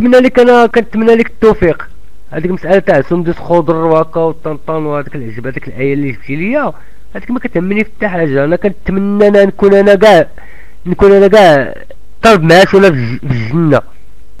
كنتمنى لك أنا كنتمنى لك التوفيق. هذيك مساله تاع سندس خضر وهكا والطنطان وهذيك العجب هذيك الآية اللي جبتي ليا. هذيك ما كتهمني في حتى حاجة. أنا كنتمنى أنا نكون أنا كاع نكون أنا كاع طرب معاك ولا في الجنة.